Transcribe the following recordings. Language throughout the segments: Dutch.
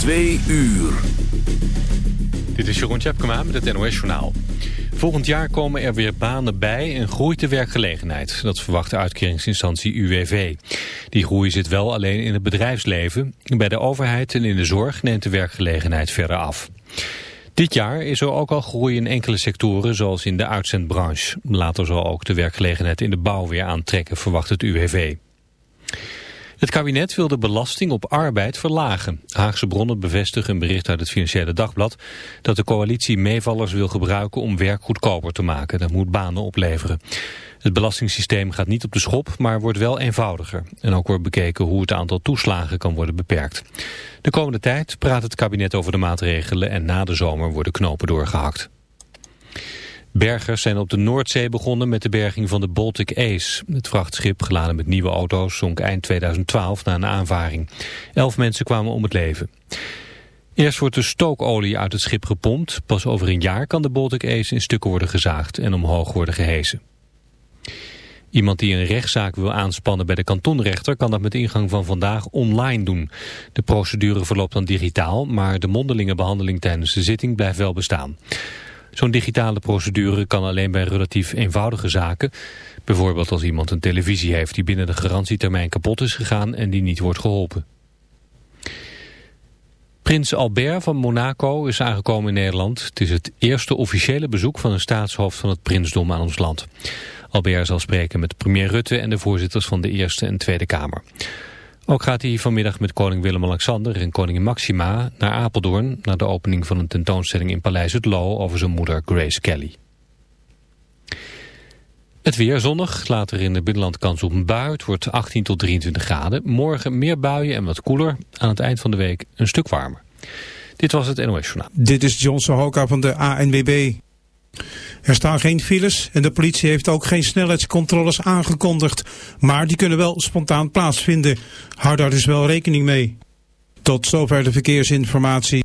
Twee uur. Dit is Jeroen Tjepkema met het NOS Journaal. Volgend jaar komen er weer banen bij en groeit de werkgelegenheid. Dat verwacht de uitkeringsinstantie UWV. Die groei zit wel alleen in het bedrijfsleven. Bij de overheid en in de zorg neemt de werkgelegenheid verder af. Dit jaar is er ook al groei in enkele sectoren, zoals in de uitzendbranche. Later zal ook de werkgelegenheid in de bouw weer aantrekken, verwacht het UWV. Het kabinet wil de belasting op arbeid verlagen. Haagse bronnen bevestigen een bericht uit het Financiële Dagblad... dat de coalitie meevallers wil gebruiken om werk goedkoper te maken. Dat moet banen opleveren. Het belastingssysteem gaat niet op de schop, maar wordt wel eenvoudiger. En ook wordt bekeken hoe het aantal toeslagen kan worden beperkt. De komende tijd praat het kabinet over de maatregelen... en na de zomer worden knopen doorgehakt. Bergers zijn op de Noordzee begonnen met de berging van de Baltic Ace. Het vrachtschip, geladen met nieuwe auto's, zonk eind 2012 na een aanvaring. Elf mensen kwamen om het leven. Eerst wordt de stookolie uit het schip gepompt. Pas over een jaar kan de Baltic Ace in stukken worden gezaagd en omhoog worden gehesen. Iemand die een rechtszaak wil aanspannen bij de kantonrechter kan dat met ingang van vandaag online doen. De procedure verloopt dan digitaal, maar de mondelinge behandeling tijdens de zitting blijft wel bestaan. Zo'n digitale procedure kan alleen bij relatief eenvoudige zaken. Bijvoorbeeld als iemand een televisie heeft die binnen de garantietermijn kapot is gegaan en die niet wordt geholpen. Prins Albert van Monaco is aangekomen in Nederland. Het is het eerste officiële bezoek van een staatshoofd van het prinsdom aan ons land. Albert zal spreken met premier Rutte en de voorzitters van de Eerste en Tweede Kamer. Ook gaat hij vanmiddag met koning Willem-Alexander en koningin Maxima naar Apeldoorn... naar de opening van een tentoonstelling in Paleis het Loo over zijn moeder Grace Kelly. Het weer zonnig, later in het binnenland kans op een bui. Het wordt 18 tot 23 graden. Morgen meer buien en wat koeler. Aan het eind van de week een stuk warmer. Dit was het NOS Journaal. Dit is Johnson Hoka van de ANWB. Er staan geen files en de politie heeft ook geen snelheidscontroles aangekondigd. Maar die kunnen wel spontaan plaatsvinden. Hou daar dus wel rekening mee. Tot zover de verkeersinformatie.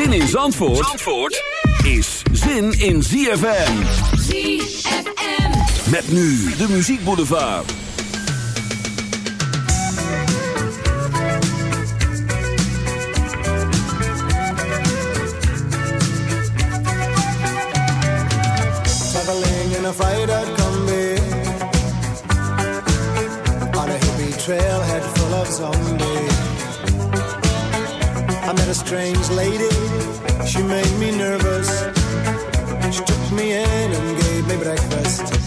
Zin in Zandvoort, Zandvoort is zin in ZFM. ZFM. Met nu de muziekboulevard. Traveling in a freighter combi On a hippie trailhead full of zombies I met a strange lady, she made me nervous. She took me in and gave me breakfast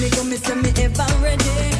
me go, me say me ever ready.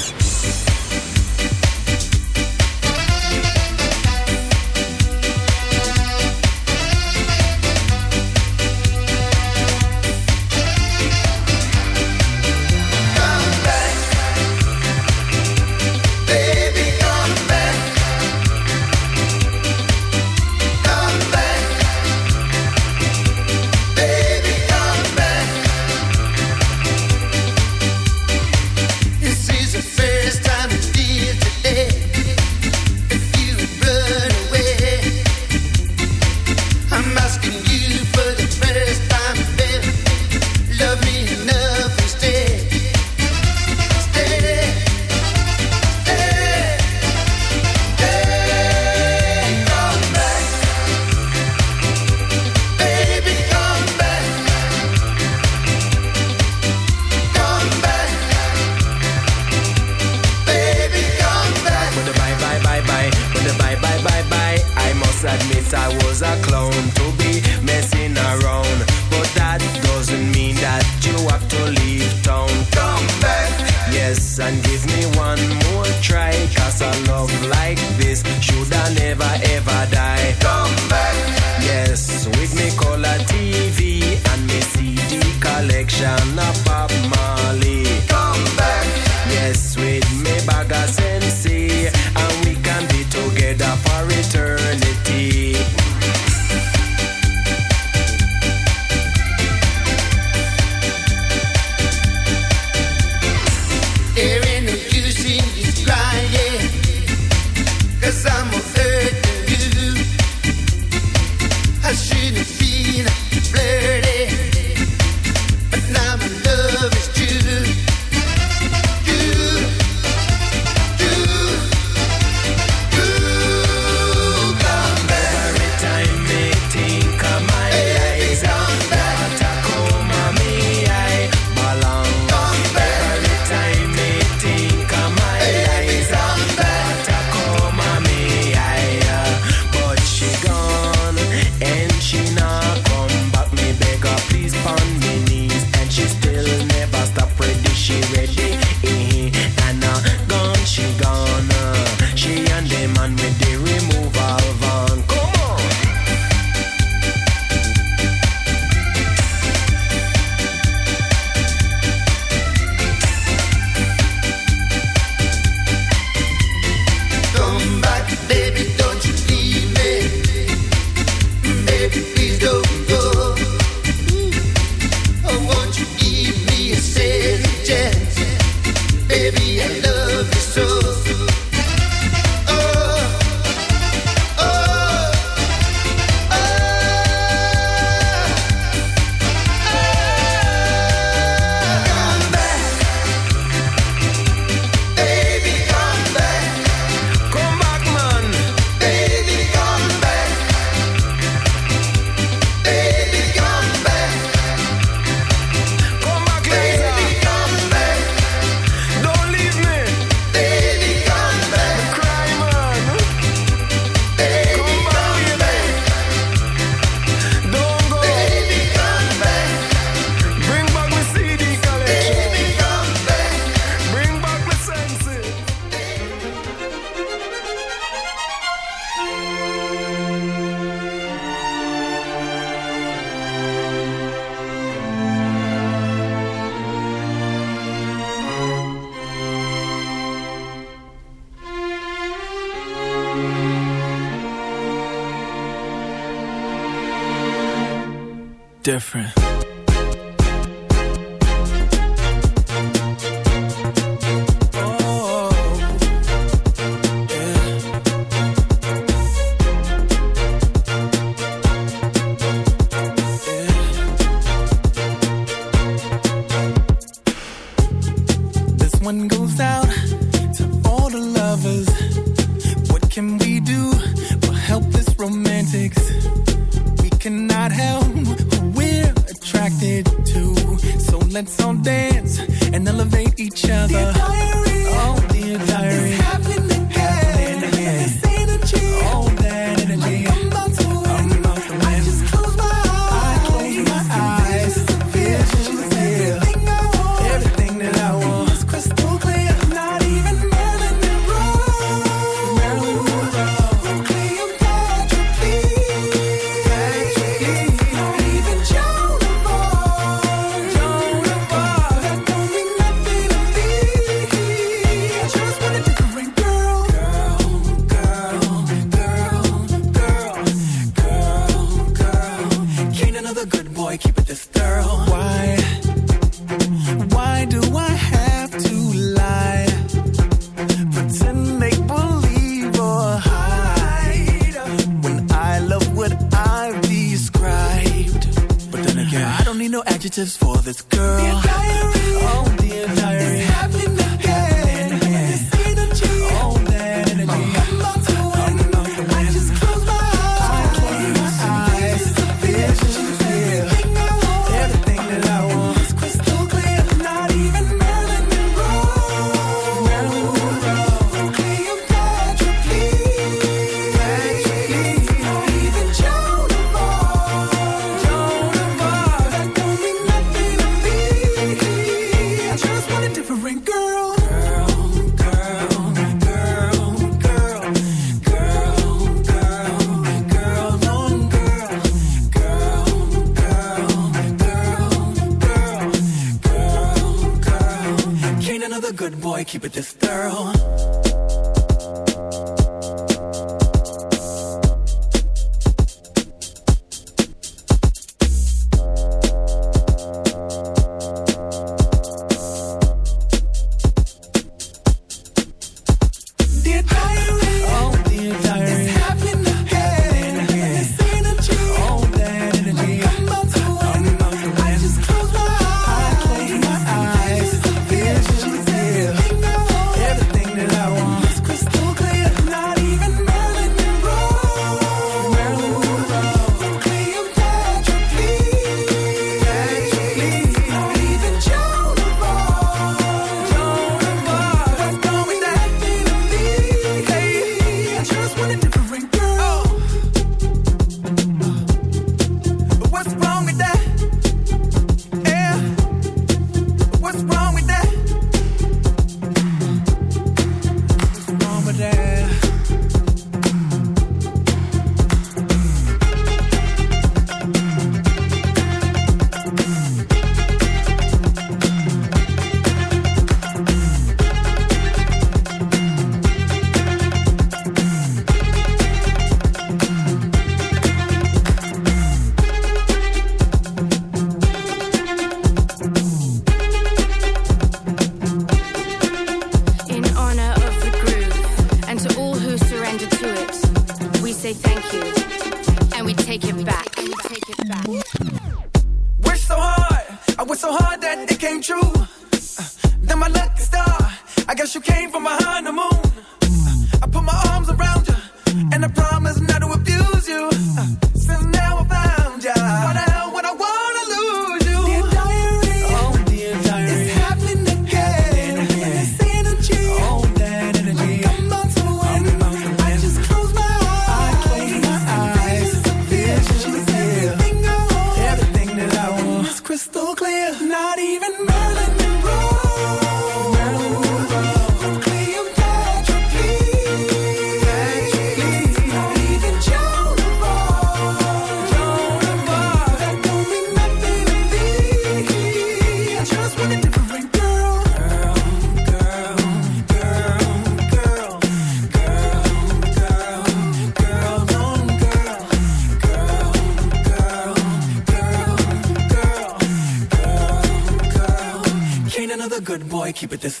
I was let's all dance and elevate each other. keep it this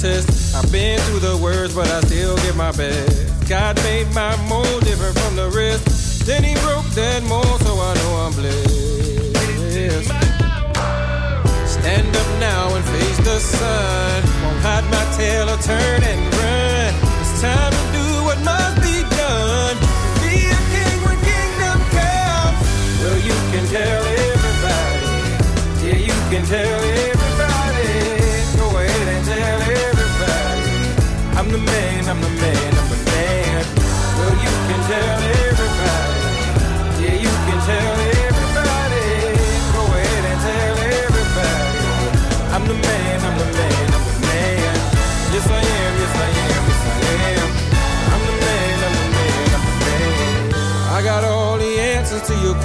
test. I've been through the worst, but I still give my best. God made my mold different from the rest. Then he broke that mold, so I know I'm blessed. Stand up now and face the sun. Won't hide my tail or turn it.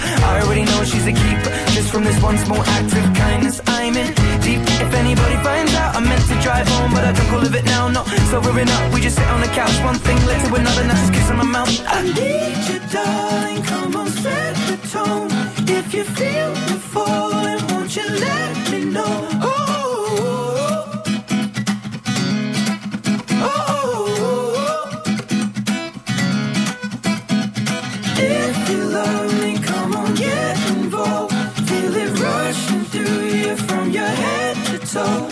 I already know she's a keeper. Just from this one small act of kindness, I'm in deep. If anybody finds out, I'm meant to drive home, but I drunk all of it now. No, so we're up. We just sit on the couch, one thing led to another. Now just kiss on my mouth. I need you, darling. Come on, set the tone. If you feel the falling, won't you let me know? Oh, so